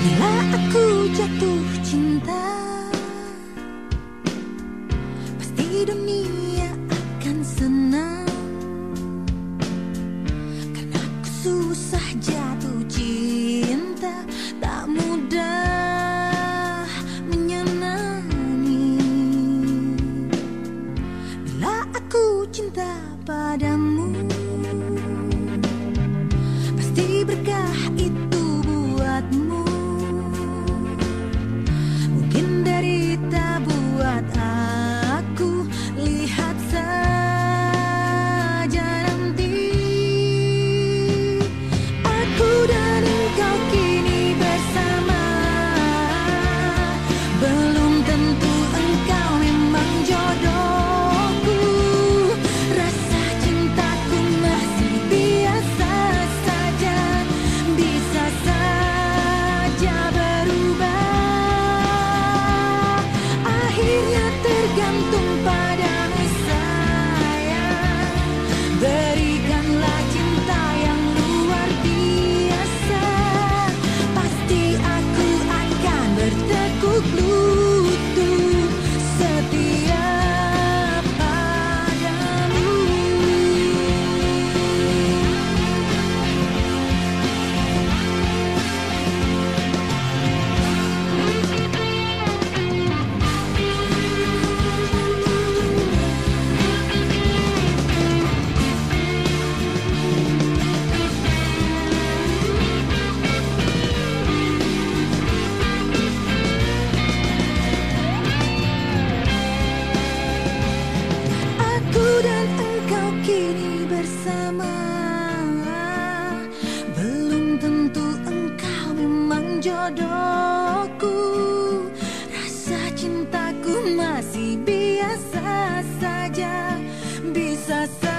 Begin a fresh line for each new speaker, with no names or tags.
Bila aku jatuh cinta Pasti dunia akan senang. Karena aku susah jatuh cinta Tak mudah menyenangi. Bila aku cinta padamu jodohku. Rasa cintaku masih biasa saja. Bisa saja